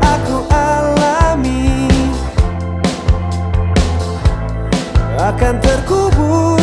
aku alami akan terkubur.